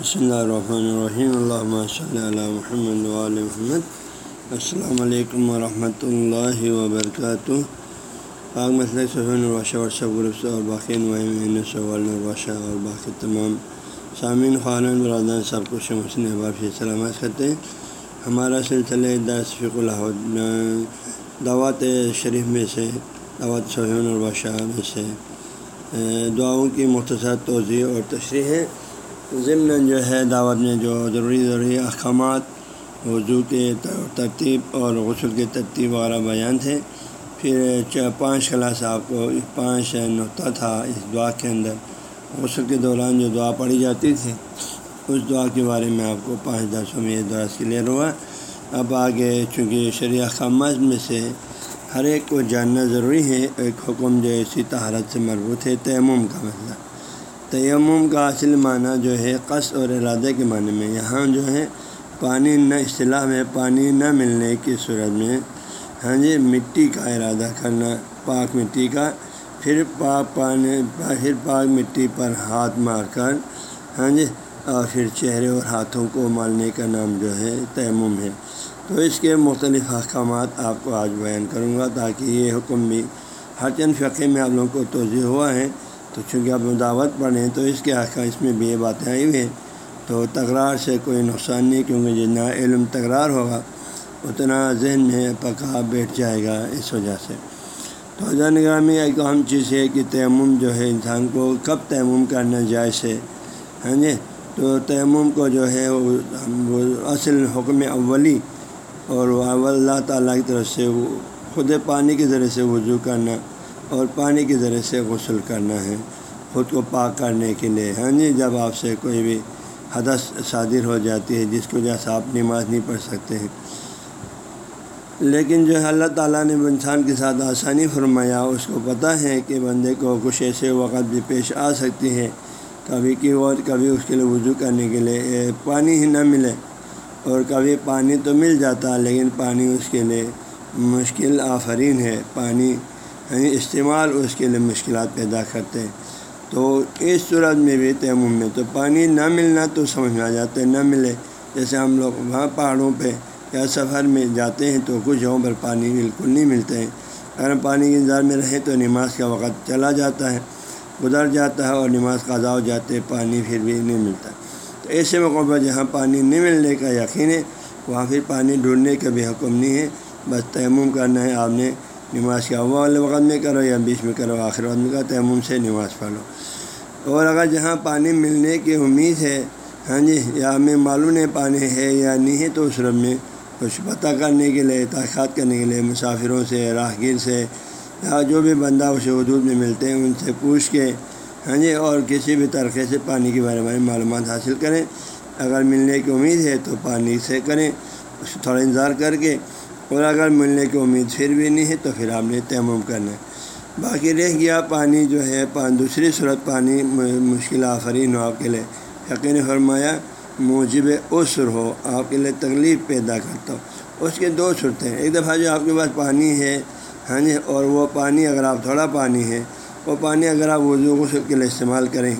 بسم اللہ الرحمن الرحیم اللہ صلی اللہ محمد علیہ محمد السلام علیکم ورحمۃ اللہ وبرکاتہ پاک مسلک صحیح الرشہ ورثہ گروپ سے اور باقی نمائن الرشہ اور باقی تمام سامعین خان برادان سب کچھ مسلم احباب سے سلامت کرتے ہیں ہمارا سلسلہ دس فق الحد دعوت شریف میں سے دعوت صحیح الرشہ میں سے دعاؤں کی مختصر توضیع اور تشریح ہے ضمن جو ہے دعوت میں جو ضروری ضروری احکامات، وضو کے ترتیب اور غسل کے ترتیب وغیرہ بیان تھے۔ پھر پانچ کلاس آپ کو پانچ نقطہ تھا اس دعا کے اندر۔ غسل کے دوران جو دعا پڑھی جاتی تھی، اس دعا کے بارے میں آپ کو پانچ درسوں میں یہ دعا کلیئر ہوا۔ اب آگے چونکہ شرع احکامات میں سے ہر ایک کو جاننا ضروری ہے، ایک حکم جو اسی طہارت سے مربوط ہے، تیمم کا مسئلہ تیمم کا اصل معنی جو ہے قص اور ارادے کے معنی میں، یہاں جو ہے پانی نہ اصطلاح میں، پانی نہ ملنے کی صورت میں ہاں جی مٹی کا ارادہ کرنا، پاک مٹی کا، پھر پاک پانی پھر پاک مٹی پر ہاتھ مار کر ہاں جی اور پھر چہرے اور ہاتھوں کو مالنے کا نام جو ہے تیمم ہے۔ تو اس کے مختلف احکامات آپ کو آج بیان کروں گا تاکہ یہ حکم بھی ہر چند فقے میں آپ لوگوں کو توضیع ہوا ہے۔ تو چونکہ آپ دعوت پڑھیں تو اس کے حق اس میں بھی یہ باتیں آئی ہوئی ہیں۔ تو تکرار سے کوئی نقصان نہیں، کیونکہ جتنا علم تکرار ہوگا، اتنا ذہن میں پکا بیٹھ جائے گا اس وجہ سے۔ تو نگراہ میں ایک اہم چیز ہے کہ تیمم جو ہے، انسان کو کب تیمم کرنا جائز ہے ہاں جی؟ تو تیمم کو جو ہے، وہ اصل حکم اولی اور اللہ تعالیٰ کی طرف سے وہ خود پانی کے ذریعے سے وضو کرنا۔ اور پانی کے ذریعے سے غسل کرنا ہے، خود کو پاک کرنے کے لیے۔ ہاں جی جب آپ سے کوئی بھی حدث صادر ہو جاتی ہے، جس کی وجہ سے آپ نماز نہیں پڑھ سکتے ہیں۔ لیکن جو ہے، اللہ تعالیٰ نے انسان کے ساتھ آسانی فرمایا۔ اس کو پتہ ہے کہ بندے کو کچھ ایسے وقت بھی پیش آ سکتی ہے کبھی کی اور کبھی اس کے لیے وضو کرنے کے لیے پانی ہی نہ ملے۔ اور کبھی پانی تو مل جاتا، لیکن پانی اس کے لیے مشکل آفرین ہے۔ پانی یعنی استعمال اس کے لیے مشکلات پیدا کرتے ہیں۔ تو اس صورت میں بھی تیمم میں تو پانی نہ ملنا تو سمجھ میں آ جاتا ہے، نہ ملے۔ جیسے ہم لوگ وہاں پہاڑوں پہ یا سفر میں جاتے ہیں تو کچھ جگہوں پر پانی بالکل نہیں ملتے ہیں اگر ہم پانی کے انتظار میں رہیں تو نماز کا وقت چلا جاتا ہے، گزر جاتا ہے اور نماز قضا ہو جاتے ہیں پانی پھر بھی نہیں ملتا۔ تو ایسے موقع پر جہاں پانی نہیں ملنے کا یقین ہے، وہاں پھر پانی ڈھونڈنے کا بھی حکم نہیں ہے۔ بس تیمم کرنا ہے، آپ نے نماز کے اول وقت میں کرو یا بیچ میں کرو، آخر وقت میں کرو، تیمم سے نماز پڑھو اور اگر جہاں پانی ملنے کی امید ہے ہاں جی یا ہمیں معلوم ہے پانی ہے یا نہیں ہے، تو اس رب میں کچھ پتہ کرنے کے لیے تحقیقات کرنے کے لیے، مسافروں سے، راہگیر سے، یا جو بھی بندہ اسے حدود میں ملتے ہیں، ان سے پوچھ کے ہاں جی اور کسی بھی طریقے سے پانی کے بارے میں معلومات حاصل کریں۔ اگر ملنے کی امید ہے، تو پانی سے کریں، اس تھوڑا انتظار کر کے۔ اور اگر ملنے کی امید پھر بھی نہیں ہے تو پھر آپ نے تیمم کرنا ہے۔ باقی رہ گیا پانی جو ہے دوسری صورت پانی مشکل آفرین ہو آپ کے لیے۔ یقین فرمایا، موجب عسر ہو، آپ کے لیے تکلیف پیدا کرتا ہو اس کے دو صورتیں ایک دفعہ جو آپ کے پاس پانی ہے ہاں جی اور وہ پانی اگر آپ تھوڑا پانی ہے، وہ پانی اگر آپ وضو غسل کے لیے استعمال کریں،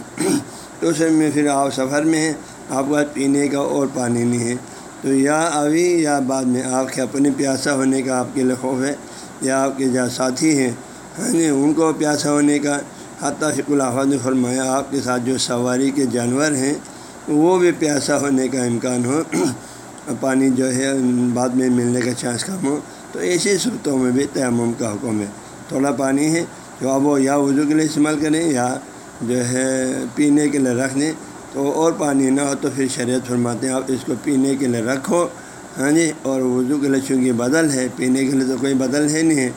تو اس میں پھر آپ سفر میں ہیں، آپ کے پاس پینے کا اور پانی نہیں ہے۔ تو یا ابھی یا بعد میں آپ کے اپنے پیاسا ہونے کا آپ کے لیے خوف ہے یا آپ کے جہاں ساتھی ہیں ہاں جی ان کو پیاسا ہونے کا حتیٰ فک الحفاظ نے فرمایا، آپ کے ساتھ جو سواری کے جانور ہیں، وہ بھی پیاسا ہونے کا امکان ہو۔ پانی جو ہے، بعد میں ملنے کا چانس کم ہو۔ تو ایسی صورتوں میں بھی تیمم کا حکم ہے۔ تھوڑا پانی ہے، جو اب وہ یا وضو کے لیے استعمال کریں یا جو ہے، پینے کے لیے رکھ دیں تو اور پانی نہ ہو تو پھر شریعت فرماتے ہیں، آپ اس کو پینے کے لیے رکھو۔ ہاں جی اور وضو کے لیے چونکہ بدل ہے، پینے کے لیے تو کوئی بدل ہے نہیں ہے،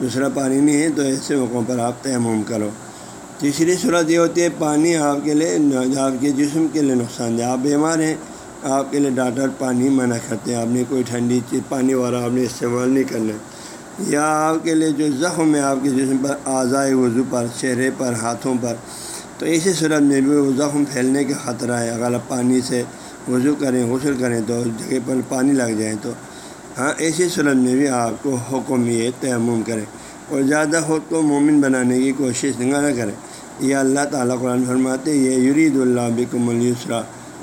دوسرا پانی نہیں ہے، تو ایسے موقعوں پر آپ تیمم کرو۔ تیسری صورت یہ ہوتی ہے، پانی آپ کے لیے، آپ کے جسم کے لیے نقصان دہ۔ آپ بیمار ہیں، آپ کے لیے ڈاکٹر پانی منع کرتے ہیں۔ آپ نے کوئی ٹھنڈی چیز، پانی والا آپ نے استعمال نہیں کرنا۔ یا آپ کے لیے جو زخم ہے، آپ کے جسم پر اعضائے وضو پر، چہرے پر، ہاتھوں پر تو اسی صورت میں بھی وہ زخم پھیلنے کا خطرہ ہے۔ اگر آپ پانی سے وضو کریں، غسل کریں تو اس جگہ پر پانی لگ جائے تو ہاں ایسی صورت میں بھی آپ کو حکم یہ تیمم کریں۔ اور زیادہ خود کو مومن بنانے کی کوشش نہ کریں۔ یہ اللہ تعالیٰ قرآن فرماتے یہ یرید اللہ بکم السرا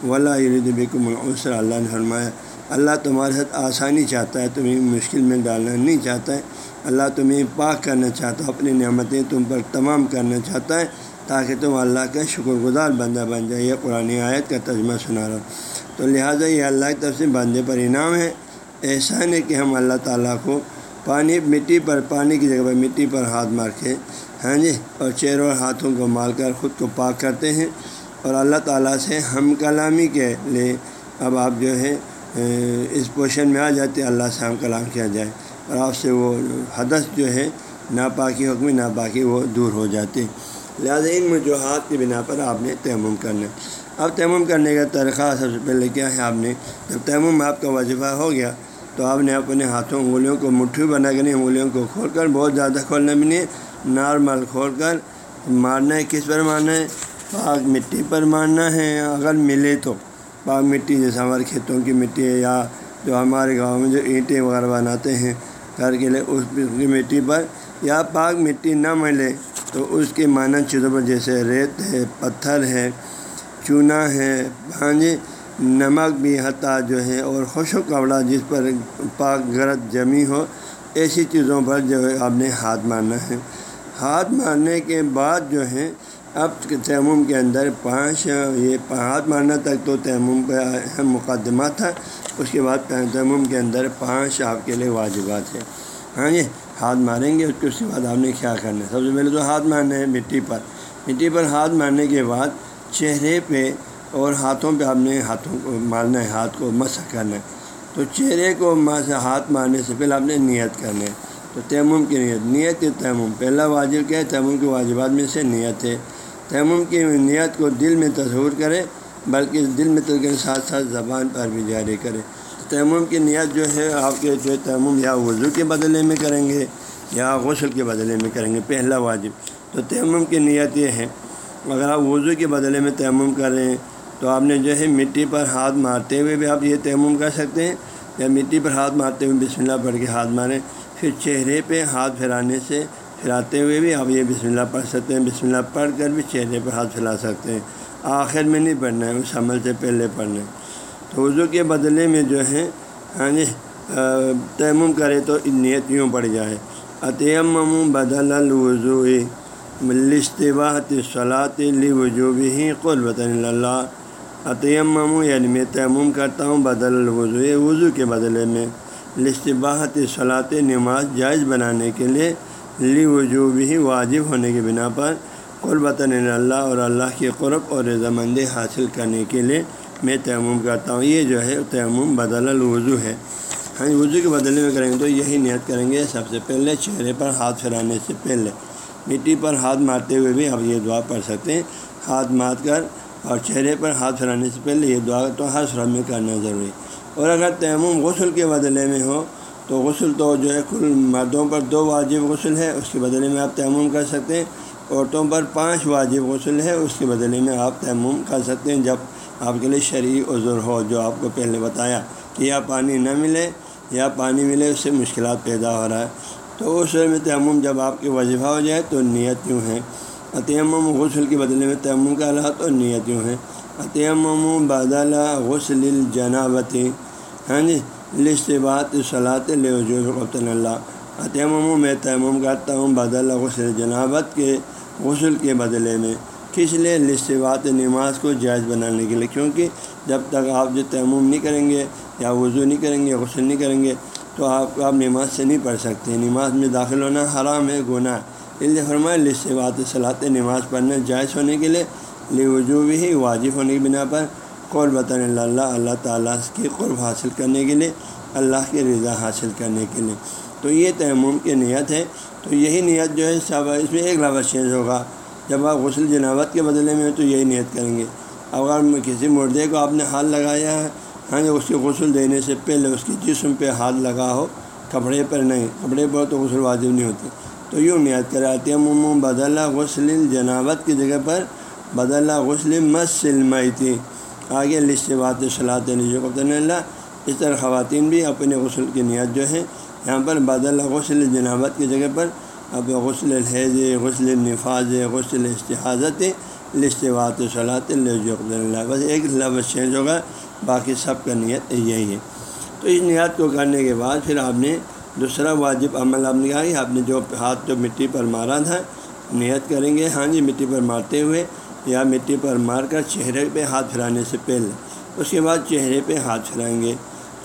ولا بکم العسر اللہ نے فرمایا، اللہ تمہارے ساتھ آسانی چاہتا ہے، تمہیں مشکل میں ڈالنا نہیں چاہتا ہے۔ اللہ تمہیں پاک کرنا چاہتا ہے، اپنی نعمتیں تم پر تمام کرنا چاہتا ہے۔ تاکہ تم اللہ کا شکر گزار بندہ بن جائے، یہ قرآن آیت کا ترجمہ سنا رہا ہوں۔ تو لہٰذا یہ اللہ کی طرف سے بندے پر انعام ہے۔ احسان ہے کہ ہم اللہ تعالیٰ کو پانی، مٹی پر، پانی کی جگہ پر مٹی پر ہاتھ مار کے ہاں جی اور چہروں اور ہاتھوں کو مال کر، خود کو پاک کرتے ہیں۔ اور اللہ تعالیٰ سے ہم کلامی کے لیے اب آپ جو ہے اس پوشن میں آ جاتے، اللہ سے ہم کلام کیا جائے۔ اور آپ سے وہ حدث جو ہے، ناپاکی حکم، ناپاکی وہ دور ہو جاتے۔ لہٰذا ان وجوہات کی بنا پر آپ نے تیمم کرنا اب تیمم کرنے کا طریقہ سب سے پہلے کیا ہے آپ نے؟ جب تیمم آپ کا وظیفہ ہو گیا تو آپ نے اپنے ہاتھوں انگلیوں کو مٹھی بنا کے نہیں، انگلیوں کو کھول کر بہت زیادہ کھولنا بھی نہیں نارمل کھول کر مارنا ہے، کس پر مارنا ہے؟ پاک مٹی پر مارنا ہے۔ اگر ملے تو پاک مٹی جیسے ہمارے کھیتوں کی مٹی ہے یا جو ہمارے گاؤں میں جو اینٹیں وغیرہ بناتے ہیں، گھر کے لیے اس کی مٹی پر یا پاک مٹی نہ ملے تو اس کے معنی چیزوں پر جیسے ریت ہے، پتھر ہے، چونا ہے ہاں جی نمک بھی حتیٰ جو ہے اور خوش و کپڑا جس پر پاک گرد جمی ہو، ایسی چیزوں پر جو ہے آپ نے ہاتھ مارنا ہے۔ ہاتھ مارنے کے بعد جو ہے، اب تیمم کے اندر پانچ، یہ ہاتھ مارنا تک تو تیمم کا اہم مقدمہ تھا۔ اس کے بعد تیمم کے اندر پانچ آپ کے لیے واجبات ہیں۔ ہاں جی ہاتھ ماریں گے، اس کے اس کے بعد آپ نے کیا کرنا ہے؟ سب سے پہلے تو ہاتھ مارنا ہے مٹی پر۔ مٹی پر ہاتھ مارنے کے بعد چہرے پہ اور ہاتھوں پہ آپ نے ہاتھوں کو مارنا ہے، ہاتھ کو مسح کرنا ہے۔ تو چہرے کو ہاتھ مارنے سے پہلے آپ نے نیت کرنا ہے۔ تو تیمم کی نیت۔ نیت تیمم۔ پہلا واجب کیا ہے؟ تیمم کے واجبات میں سے نیت ہے۔ تیمم کی نیت کو دل میں تصور کرے، بلکہ دل میں تو کے ساتھ ساتھ زبان پر بھی جاری کرے۔ تیمم کی نیت جو ہے، آپ کے جو تیمم یا وضو کے بدلے میں کریں گے یا غسل کے بدلے میں کریں گے، پہلا واجب۔ تو تیمم کی نیت یہ ہے، اگر آپ وضو کے بدلے میں تیمم کریں تو آپ نے جو ہے مٹی پر ہاتھ مارتے ہوئے بھی آپ یہ تیمم کر سکتے ہیں۔ یا مٹی پر ہاتھ مارتے ہوئے بسم اللہ پڑھ کے ہاتھ ماریں، پھر چہرے پہ ہاتھ پھیرانے سے پھراتے ہوئے بھی آپ یہ بسم اللہ پڑھ سکتے ہیں۔ بسم اللہ پڑھ کر بھی چہرے پر ہاتھ پھیلا سکتے ہیں۔ آخر میں نہیں پڑھنا ہے، اس عمل سے پہلے پڑھنا ہے۔ تو وضو کے بدلے میں جو ہے ہاں جی تیمم کرے تو نیت یوں پڑ جائے۔ عطیم بدل الوضو لشتباحت صلاط لی وجوب ہی قربۃ اللہ عطیم یعنی میں تیمم کرتا ہوں بدل الوضو وضو کے بدلے میں۔ لشتباحت صلاط نماز جائز بنانے کے لیے لی وجوب ہی واجب ہونے کی بنا پر قربۃ اللہ اور اللہ کی قرب اور رضامندی حاصل کرنے کے لیے میں تیمم کرتا ہوں، یہ جو ہے، تیمم بدل الوضو ہے۔ ہاں وضو کے بدلے میں کریں گے تو یہی نیت کریں گے، سب سے پہلے چہرے پر ہاتھ پھیرانے سے پہلے۔ مٹی پر ہاتھ مارتے ہوئے بھی آپ یہ دعا پڑھ سکتے ہیں۔ ہاتھ مار کر اور چہرے پر ہاتھ پھیرانے سے پہلے یہ دعا تو ہر سرحد میں کرنا ضروری اور اگر تیمم غسل کے بدلے میں ہو، تو غسل تو جو ہے، کل مردوں پر دو واجب غسل ہے، اس کے بدلے میں آپ تیمم کر سکتے ہیں۔ عورتوں پر پانچ واجب غسل ہے، اس کے بدلے میں آپ تیمم کر سکتے ہیں۔ جب آپ کے لیے شرعی عذر ہو، جو آپ کو پہلے بتایا کہ یا پانی نہ ملے یا پانی ملے، اس سے مشکلات پیدا ہو رہا ہے۔ تو اس میں تیمم جب آپ کی وظیفہ ہو جائے تو نیت یوں ہے۔ تیمم غسل کے بدلے میں تیمم کا حالات تو نیت یوں ہے۔ تیمم بدل غسل الجنابتی۔ ہاں جی لسٹ بات صلاحت لوجوب اللہ۔ تیمم میں تیمم کرتا ہوں بدل غسل جنابت کے غسل کے بدلے میں۔ کس لیے لسٹ بات نماز کو جائز بنانے کے لیے، کیونکہ جب تک آپ جو تیمم نہیں کریں گے یا وضو نہیں کریں گے، غسل نہیں کریں گے، تو آپ آپ نماز سے نہیں پڑھ سکتے۔ نماز میں داخل ہونا حرام ہے، گناہ۔ اس لیے فرمائے لسٹ بات صلاحت نماز پڑھنا جائز ہونے کے لیے لی وجوب ہی واجب ہونے کی بنا پر قربۃ اللہ اللہ تعالیٰ کی قرب حاصل کرنے کے لیے، اللہ کی رضا حاصل کرنے کے لیے۔ تو یہ تیمم کی نیت ہے۔ تو یہی نیت جو ہے، سب اس میں ایک لفظ چینج ہوگا۔ جب آپ غسل جناوت کے بدلے میں تو یہی نیت کریں گے۔ اگر کسی مردے کو آپ نے ہاتھ لگایا ہے ہاں جی، اس کے غسل دینے سے پہلے اس کے جسم پہ ہاتھ لگا ہو، کپڑے پر نہیں، کپڑے پر تو غسل واجب نہیں ہوتے تو یوں نیت کراتے ہیں مم بدلہ غسل جناوت کی جگہ پر بدلہ غسل مسلمئی تھی آگے لسٹ بات صلاحت اللہ، اس طرح خواتین بھی اپنے غسل کی نیت جو ہے یہاں پر بدل غسل جنابت کی جگہ پر اب غسل الحیض غسل نفاذ غسل استحاظت لسٹ وات صلاحت اللہ بس ایک لفظ چینج ہوگا، باقی سب کا نیت یہی ہے۔ تو اس نیت کو کرنے کے بعد پھر آپ نے دوسرا واجب عمل آپ نے کہا کہ آپ نے جو ہاتھ جو مٹی پر مارا تھا، نیت کریں گے۔ ہاں جی مٹی پر مارتے ہوئے یا مٹی پر مار کر چہرے پہ ہاتھ پھرانے سے پہلے، اس کے بعد چہرے پہ ہاتھ پھرائیں گے۔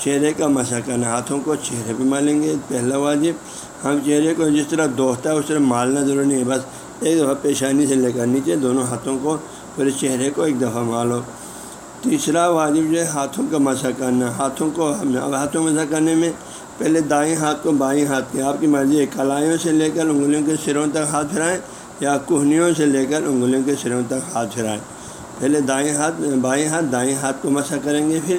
چہرے کا مسا کرنا ہاتھوں کو چہرے پہ مالیں گے۔ پہلا واجب، ہم چہرے کو جس طرح دوہتا ہے، اس طرح مالنا ضروری نہیں ہے۔ بس ایک دفعہ پیشانی سے لے کر نیچے دونوں ہاتھوں کو پورے چہرے کو ایک دفعہ مالو تیسرا واجب جو ہے، ہاتھوں کا مسا کرنا ہاتھوں کو ہم ہاتھوں مسا کرنے میں پہلے دائیں ہاتھ کو بائیں ہاتھ کے، آپ کی مرضی ہے، کلائیوں سے لے کر انگلیوں کے سروں تک ہاتھ پھرائیں یا کوہنیوں سے لے کر انگلیوں کے سروں تک ہاتھ پھرائیں پہلے دائیں ہاتھ، بائیں ہاتھ، دائیں ہاتھ کو مسا کریں گے پھر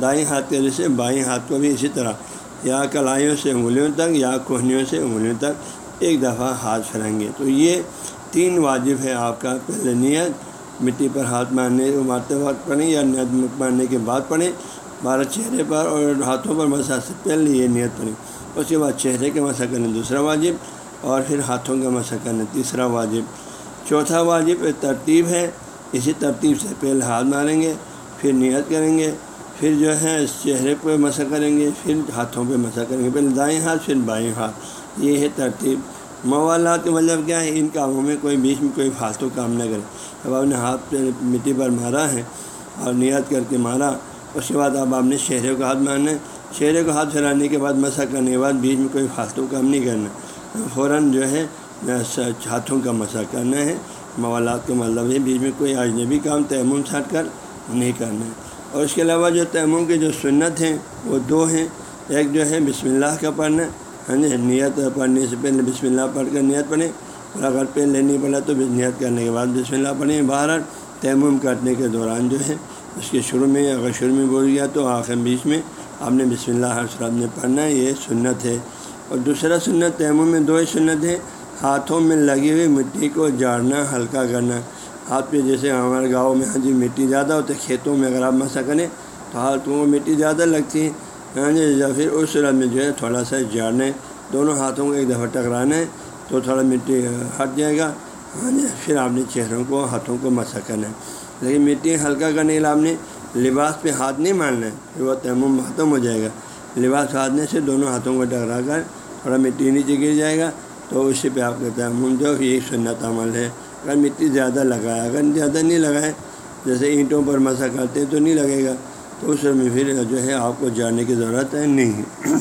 دائیں ہاتھ کے جیسے بائیں ہاتھ کو بھی اسی طرح۔ یا کلائیوں سے انگلیوں تک، یا کوہنیوں سے انگلیوں تک ایک دفعہ ہاتھ پھرائیں گے۔ تو یہ تین واجب ہے آپ کا۔ پہلے نیت، مٹی پر ہاتھ مارنے مارتے وقت پڑھیں یا نیت مارنے کے بعد پڑھیں۔ بارہ چہرے پر اور ہاتھوں پر مسا سے پہلے یہ نیت پڑھیں۔ اس کے بعد چہرے کے مسا کرنے دوسرا واجب اور پھر ہاتھوں کا مسا کرنا تیسرا واجب۔ چوتھا واجب ترتیب ہے۔ اسی ترتیب سے پہلے ہاتھ ماریں گے، پھر نیت کریں گے، پھر جو ہے چہرے پہ مسا کریں گے، پھر ہاتھوں پہ مسا کریں گے پہلے دائیں ہاتھ، پھر بائیں ہاتھ۔ یہ ہے ترتیب۔ موالات کا مطلب کیا ہے؟ ان کاموں میں کوئی بیچ میں کوئی فالتو کام نہ کرے۔ اب آپ نے ہاتھ پہ مٹی پر مارا ہے اور نیت کر کے مارا، اس کے بعد اب آپ نے چہرے کو ہاتھ مارنا ہے۔ چہرے کو ہاتھ پھیلانے کے بعد مسا کرنے کے بعد بیچ میں کوئی فالتو کام نہیں کرنا۔ فوراً جو ہے ہاتھوں کا مسا کرنا ہے۔ موالات کا مطلب ہے بیچ میں کوئی اجنبی کام تیمم چھٹ کر نہیں کرنا ہے۔ اور اس کے علاوہ جو تیمم کے جو سنت ہیں، وہ دو ہیں۔ ایک جو ہے، بسم اللہ کا پڑھنا ہاں جی نیت پڑھنے سے پہلے بسم اللہ پڑھ کر نیت پڑھیں۔ اور اگر پہلے نہیں پڑھا تو نیت کرنے کے بعد بسم اللہ پڑھیں۔ باہر تیمم کرنے کے دوران جو ہے، اس کے شروع میں، اگر شروع میں بول گیا تو آخر بیچ میں آپ نے بسم اللہ ہر صرف نے پڑھنا ہے یہ سنت ہے۔ اور دوسرا سنت، تیمم میں دو ہی سنت ہیں۔ ہاتھوں میں لگی ہوئی مٹی کو جاڑنا، ہلکا کرنا۔ ہاتھ پہ جیسے ہمارے گاؤں میں ہاں جی مٹی زیادہ ہوتی ہے، کھیتوں میں اگر آپ مسا کریں تو ہاتھوں کو مٹی زیادہ لگتی ہے۔ ہاں جی یا پھر اس صورت میں جو ہے تھوڑا سا جاڑنے دونوں ہاتھوں کو ایک دفعہ ٹکرانا ہے تو تھوڑا مٹی ہٹ جائے گا۔ ہاں جی پھر آپ نے چہروں کو، ہاتھوں کو مسا کرنا۔ ہے لیکن مٹی ہلکا کرنے کے لیے آپ نے لباس پہ ہاتھ نہیں مارنا ہے پھر وہ تیمم ختم ہو جائے گا۔ لباس ہاتھنے سے دونوں ہاتھوں کو ٹکرا کر تھوڑا مٹی نیچے گر جائے گا۔ تو اسی پہ آپ کہتے ہیں جو یہ سنت عمل ہے۔ اگر مٹی زیادہ لگائے، اگر زیادہ نہیں لگائے، جیسے اینٹوں پر مسا کرتے تو نہیں لگے گا۔ تو اس میں پھر جو ہے آپ کو جانے کی ضرورت ہے نہیں۔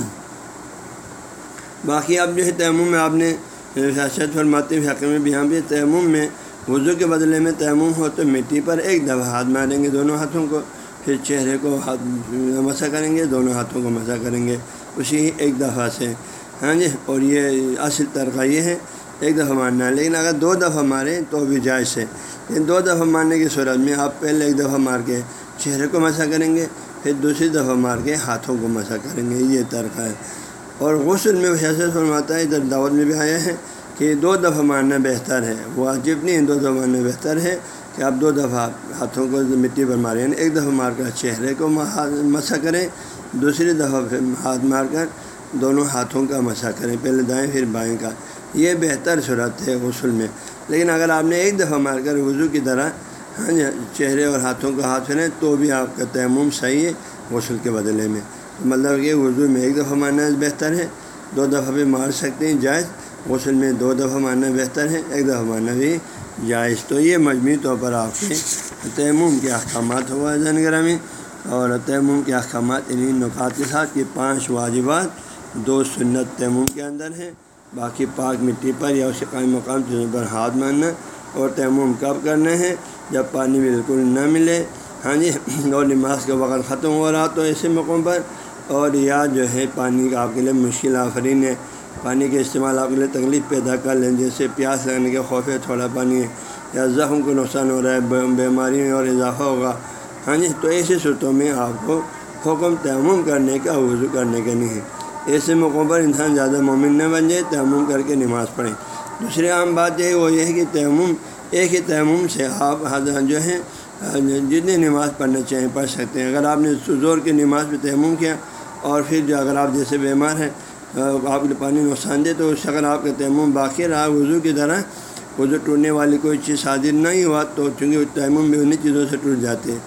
باقی اب جو ہے تیمم میں آپ نے شاست فرماتے حق میں بھی یہاں بھی تیمم میں وضو کے بدلے میں تیمم ہو تو مٹی پر ایک دفعہ ہاتھ ماریں گے دونوں ہاتھوں کو، پھر چہرے کو ہاتھ مسا کریں گے، دونوں ہاتھوں کو مسا کریں گے۔ اسی ایک دفعہ سے ہاں جی اور یہ اصل طرقہ یہ ہے، ایک دفعہ مارنا ہے۔ لیکن اگر دو دفعہ ماریں تو بھی جائز ہے۔ لیکن دو دفعہ مارنے کی صورت میں آپ پہلے ایک دفعہ مار کے چہرے کو مسا کریں گے، پھر دوسری دفعہ مار کے ہاتھوں کو مسا کریں گے۔ یہ طرقہ ہے۔ اور غسل میں حیثیت فرماتا ہے، ادھر دعوت میں بھی آیا ہے کہ دو دفعہ مارنا بہتر ہے۔ وہ نہیں دو دفعہ مارنا بہتر ہے کہ آپ دو دفعہ ہاتھوں کو مٹی پر ماریں۔ ایک دفعہ مار کر چہرے کو مسا کریں، دوسری دفعہ پھر ہاتھ مار کر دونوں ہاتھوں کا مسا کریں، پہلے دائیں، پھر بائیں کا۔ یہ بہتر صورت ہے غسل میں۔ لیکن اگر آپ نے ایک دفعہ مار کر وضو کی طرح ہاں جی چہرے اور ہاتھوں کا ہاتھ پھیریں تو بھی آپ کا تیمم صحیح ہے غسل کے بدلے میں۔ مطلب کہ وضو میں ایک دفعہ مارنا بہتر ہے، دو دفعہ بھی مار سکتے ہیں جائز۔ غسل میں دو دفعہ مارنا بہتر ہے، ایک دفعہ مارنا بھی جائز۔ تو یہ مجموعی طور پر آپ کے تیمم کے احکامات ہوا زین گرامی۔ اور تیمم کے احکامات انہیں نکات کے ساتھ یہ پانچ واجبات دو سنت تیمم کے اندر ہیں، باقی پاک مٹی پر یا اسے قائم مقام چیزوں پر ہاتھ مارنا اور تیمم کب کرنا ہے، جب پانی بالکل نہ ملے۔ ہاں جی اور نماز کا وقت ختم ہو رہا تو ایسے موقعوں پر۔ اور یا جو ہے، پانی کا آپ کے لیے مشکل آفرین ہے۔ پانی کے استعمال آپ کے لیے تکلیف پیدا کر لیں، جیسے پیاس لگنے کے خوف ہے، تھوڑا پانی ہے۔ یا زخم کو نقصان ہو رہا ہے بیماری میں اور اضافہ ہوگا۔ ہاں جی تو ایسی صورتوں میں آپ کو حکم تیمم کرنے کا، وضو کرنے کا نہیں ہے۔ ایسے موقعوں پر انسان زیادہ مومن نہ بن جائے، تیمم کر کے نماز پڑھیں۔ دوسری عام بات یہ وہ یہ ہے کہ تیمم، ایک ہی تیمم سے آپ جو ہیں، جتنی نماز پڑھنا چاہیں، پڑھ سکتے ہیں۔ اگر آپ نے زور کی نماز پہ تیمم کیا، اور پھر جو اگر آپ جیسے بیمار ہیں، آپ نے پانی نقصان دے، تو اس اگر آپ کا تیمم باقی رہا، وضو کی طرح وضو ٹوٹنے والی کوئی چیز حاضر نہیں ہوا، تو چونکہ تیمم بھی انہیں چیزوں سے ٹوٹ جاتے ہیں۔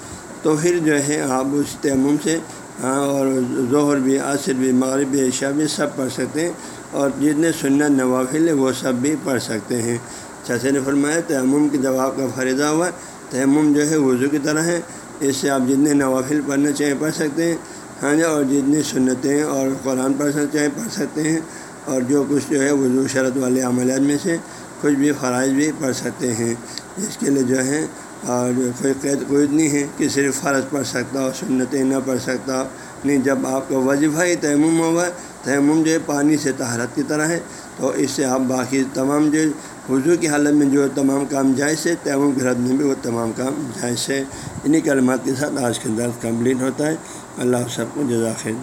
تو پھر جو ہے، آپ اس تیمم سے ہاں اور ظہر بھی، عصر بھی، مغرب بھی، عشاء بھی سب پڑھ سکتے ہیں، اور جتنے سنت نوافل ہیں وہ سب بھی پڑھ سکتے ہیں۔ چچے نے فرمایا، تیمم کی دوا کا فریضہ ہوا، تیمم جو ہے وضو کی طرح ہے، اس سے آپ جتنے نوافل پڑھنا چاہیں پڑھ سکتے ہیں ہاں جی اور جتنی سنتیں اور قرآن پڑھ سکتے چاہیں پڑھ سکتے ہیں، اور جو کچھ جو ہے وضو شرط والے عملیات میں سے کچھ بھی فرائض بھی پڑھ سکتے ہیں۔ اس کے لیے جو ہے اور کوئی قید کوئی نہیں ہے کہ صرف فرض پڑھ سکتا ہو سنتیں نہ پڑھ سکتا۔ ہو نہیں، جب آپ کا وظیفہ ہی تیمم ہوگا تیمم جو ہے، پانی سے تہارت کی طرح ہے۔ تو اس سے آپ باقی تمام جو وضو کی حالت میں جو تمام کام جائز ہے۔ تیمم کی حالت میں بھی وہ تمام کام جائز ہے۔ انہیں کلمات کے ساتھ آج کے درد کمپلیٹ ہوتا ہے۔ اللہ سب کو جزاخیر